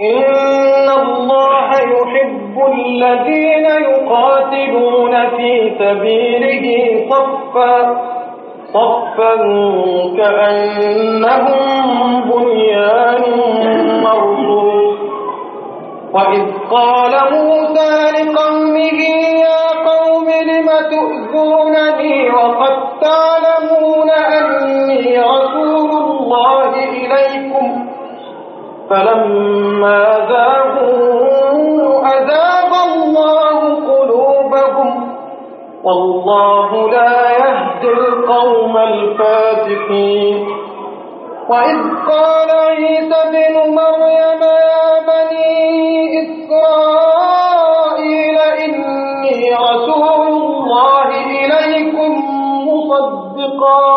إن الله يحب الذين يقاتلون في سبيله صفا صفا كأنهم بنيان وإذ قال موسى لقومه يا قوم لم تؤذونني وقد تعلمون أني رسول الله إليكم فلما ذاقوا أذاب الله قلوبهم والله لا يهدي القوم الفاتقين وإذ قال عيسى بن مريم يا بني إسرائيل إني رسول الله إليكم مصدقا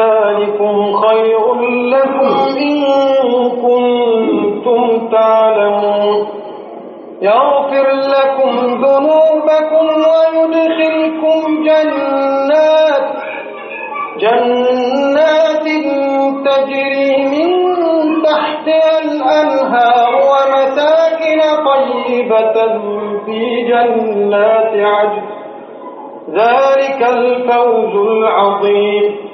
ذلكم خير لكم إن كنتم تعلمون. يغفر لكم ذنوبكم ويدخلكم جنات جنات تجري من تحتها الأنهار ومساكن طيبة في جنات عجل ذلك الفوز العظيم.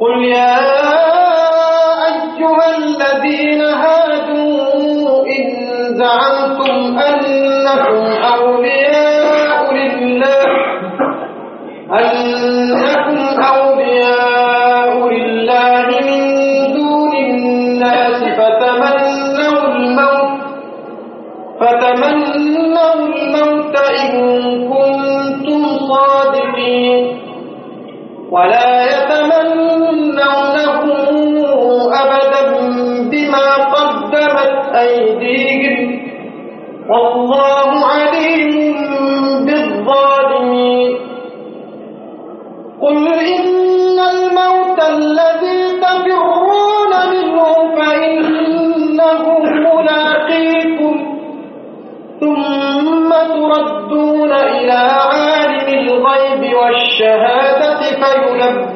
قل يا أيها الذين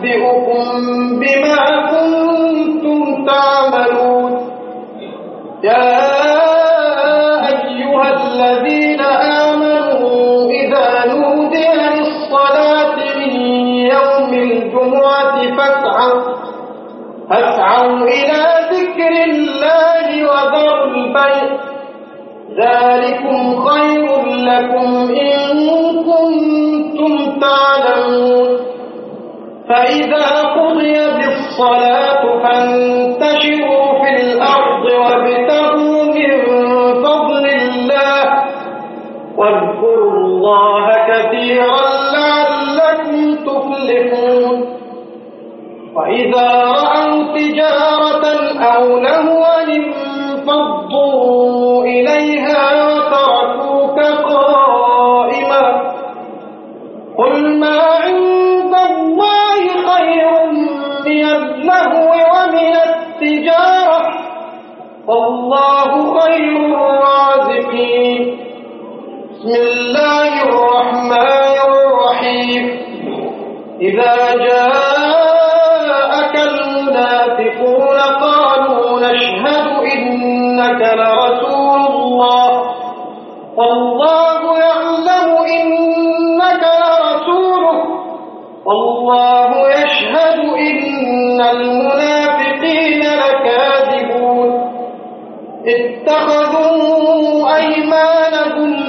فينبئكم بما كنتم تعملون. يا أيها الذين آمنوا إذا نودي للصلاة من يوم الجمعة فاسعوا فاسعوا إلى ذكر الله وذروا البيع. ذلكم خير لكم إن فإذا قضي بالصلاة فانتشروا في الأرض وابتغوا من فضل الله واذكروا الله كثيرا لعلكم تفلحون وإذا رأوا تجارة أو لهوا انفضوا إليها واللہ اتخذوا أيمانهم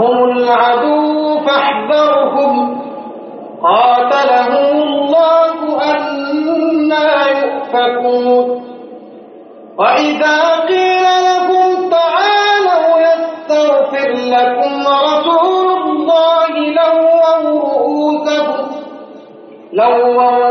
هم العدو فاحذرهم. قاتلهم الله أنا يؤفكون. وإذا قيل لهم تعالوا يستغفر لكم رسول الله لووا رؤوسهم لووا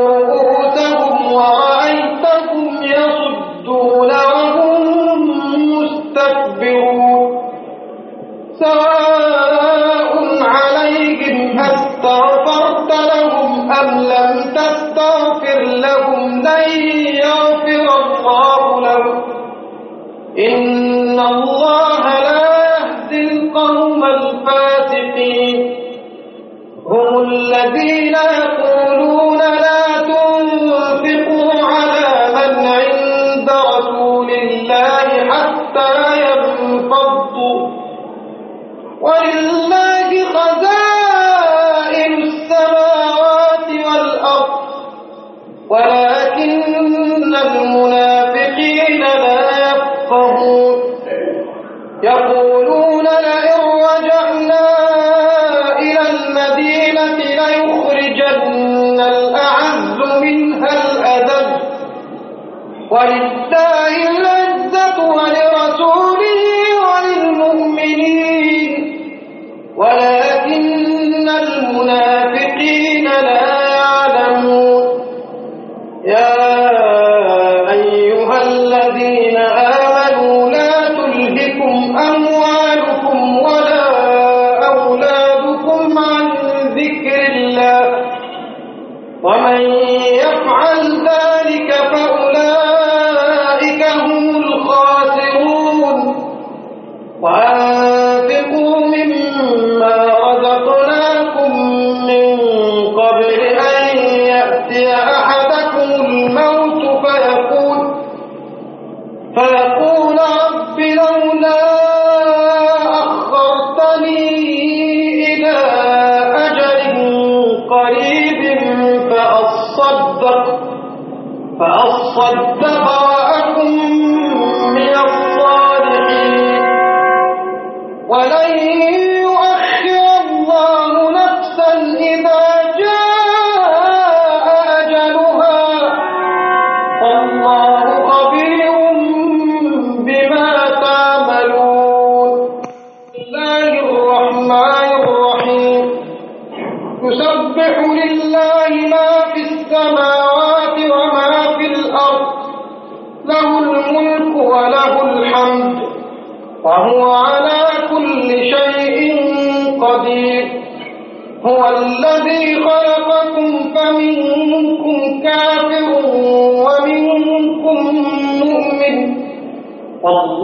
إن ومن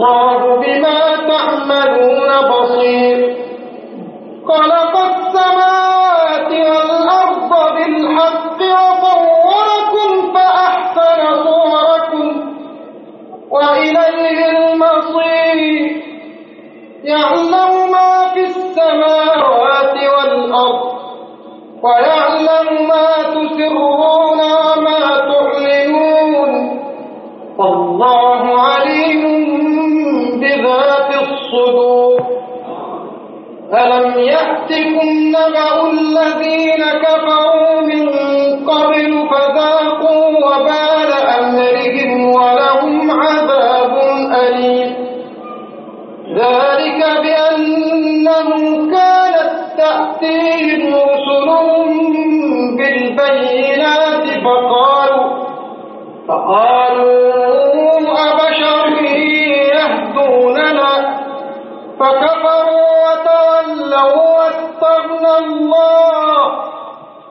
الله يأتكم نبأ الذين كفروا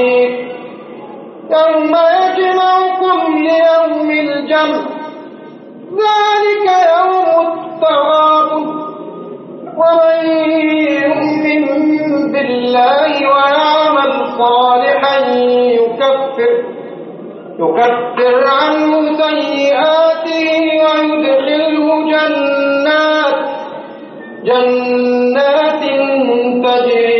الحميد يوم يجمعكم ليوم الجمع ذلك يوم التغاب ومن يؤمن بالله ويعمل صالحا يكفر يكفر عنه سيئاته ويدخله جنات جنات تجري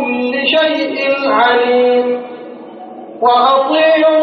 كل شيء عليم. وأطيعوا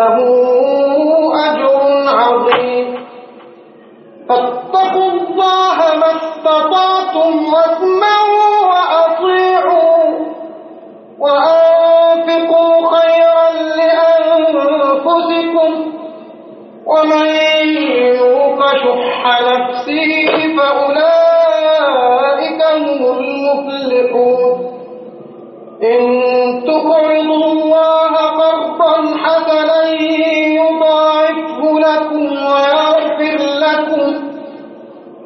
عنده أجر عظيم. فاتقوا الله ما استطعتم واسمعوا وأطيعوا وأنفقوا خيرا لأنفسكم. ومن يوق شح نفسه فأولئك هم المفلحون. إن تقرضوا الله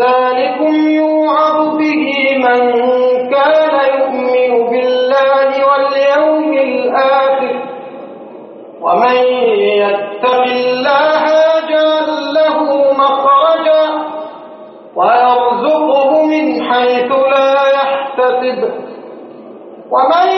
ذلكم يوعظ به من كان يؤمن بالله واليوم الآخر ومن يتق الله يجعل له مخرجا ويرزقه من حيث لا يحتسب ومن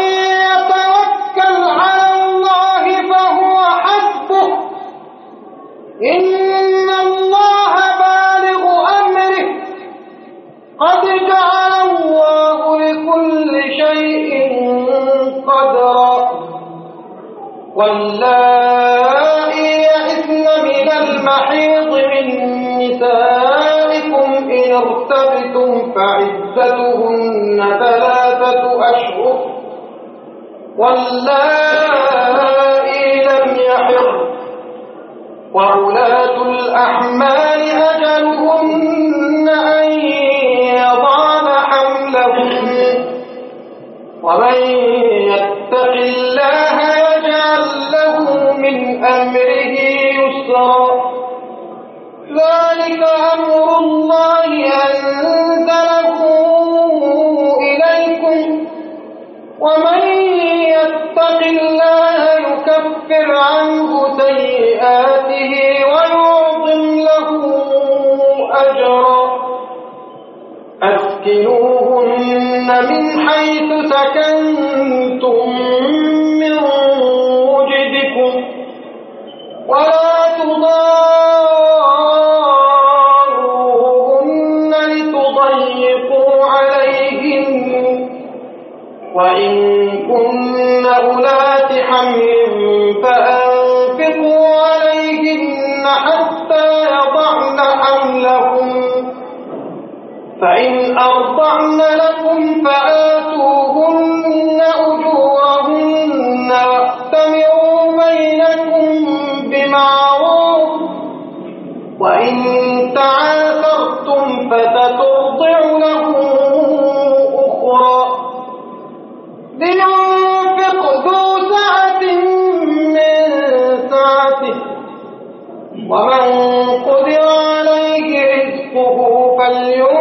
واللائي يئسن من المحيض من نسائكم إن ارتبتم ثلاثة أشهر. واللائي لم وأولاة الأحمال فلينفق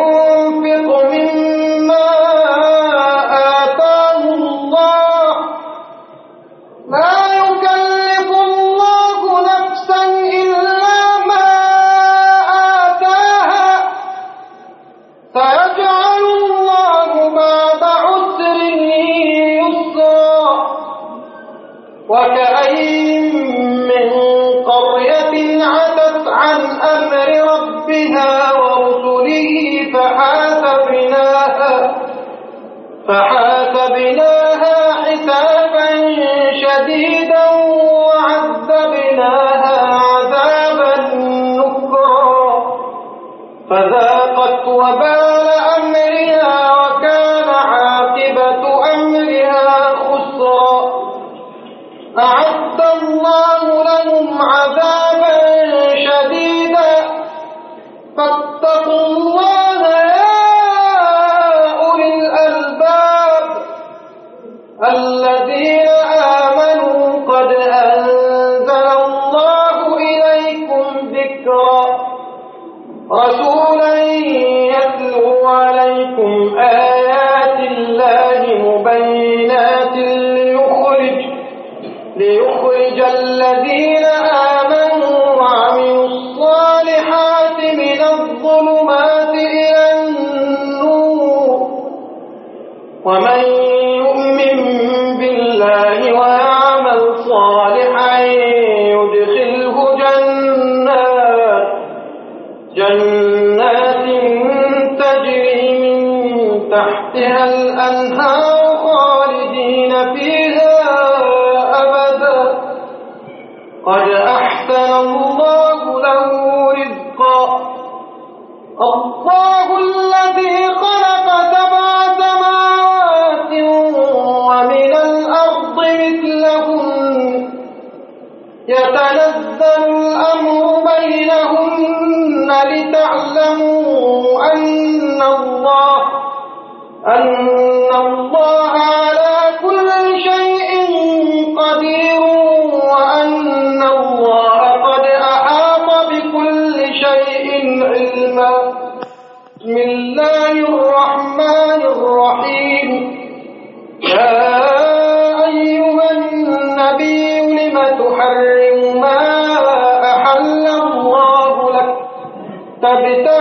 أعد الله لهم عذابا شديدا. تحتها الأنهار خالدين فيها أبدا. قد أحسن الله له رزقا. الله الذي خلق سبع سماوات ومن الأرض مثلهن. يتنزل الأمر بينهن لتعلموا أن الله على كل شيء قدير وأن الله قد أحاط بكل شيء علما. بسم الله الرحمن الرحيم. يا أيها النبي لم تحرم ما أحل الله لك. تبتغي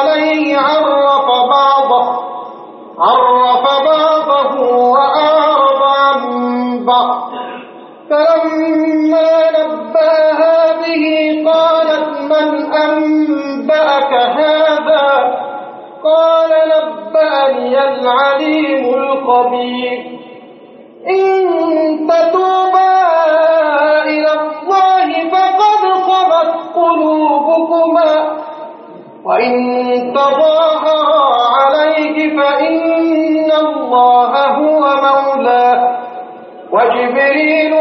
خبير إن تتوبا إلى الله فقد خبت قلوبكما. وإن تظاهرا عليه فإن الله هو مولاه. وجبريل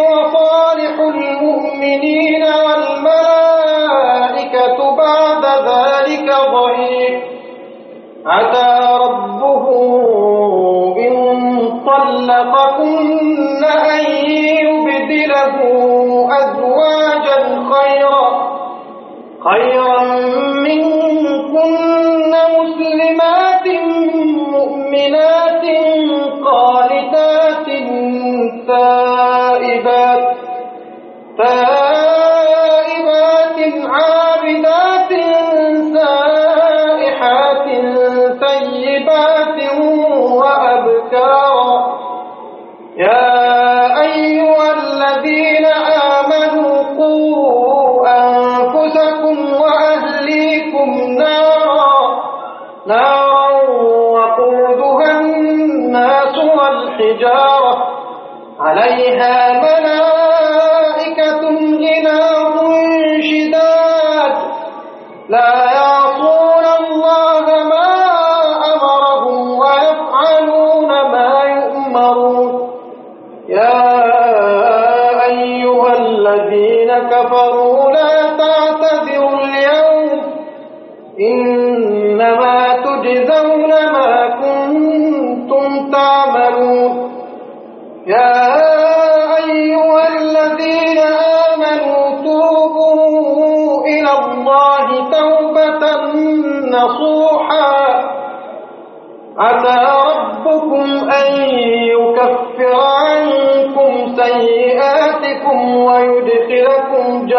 خيرا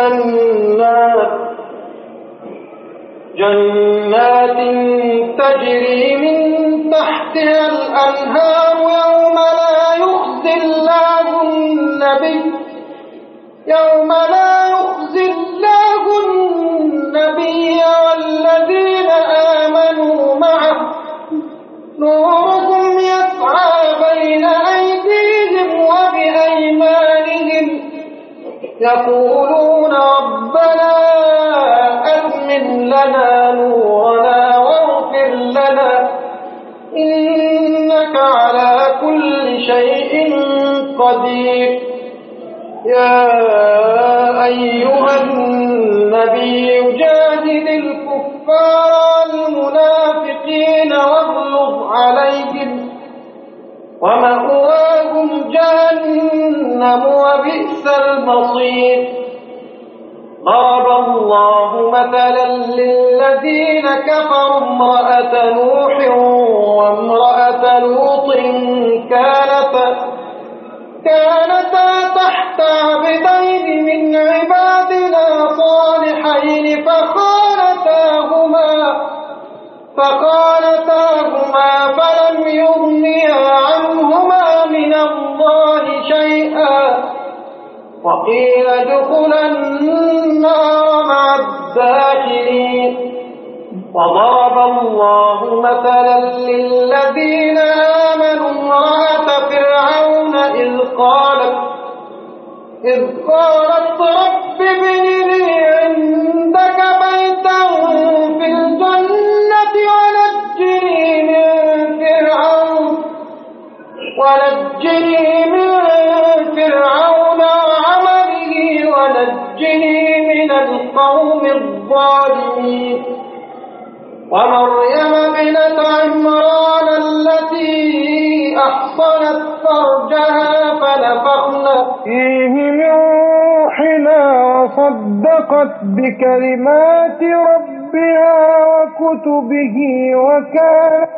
جنات جنات تجري من تحتها الأنهار يوم لا يخزي الله النبي. يوم لا يقولون ربنا أثمن لنا نورنا واغفر لنا. إنك على كل شيء قدير. يا أيها النبي جاهد الكفار المنافقين واغلظ عليهم. ومأواهم جهنم وبئس المصير ضرب الله مثلا للذين كفروا امرأة نوح وامرأة لوط كانتا كانتا تحت عبدين من عبادنا صالحين، فخانتاهما فخانتاهما وقيل ادخلا النار مع الداخلين. وضرب الله مثلا للذين آمنوا امرأة فرعون إذ قالت إذ قالت الظالمين ومريم بنت عمران التي أحصنت فرجها فنفخنا فيه من روحنا وصدقت بكلمات ربها وكتبه وكانت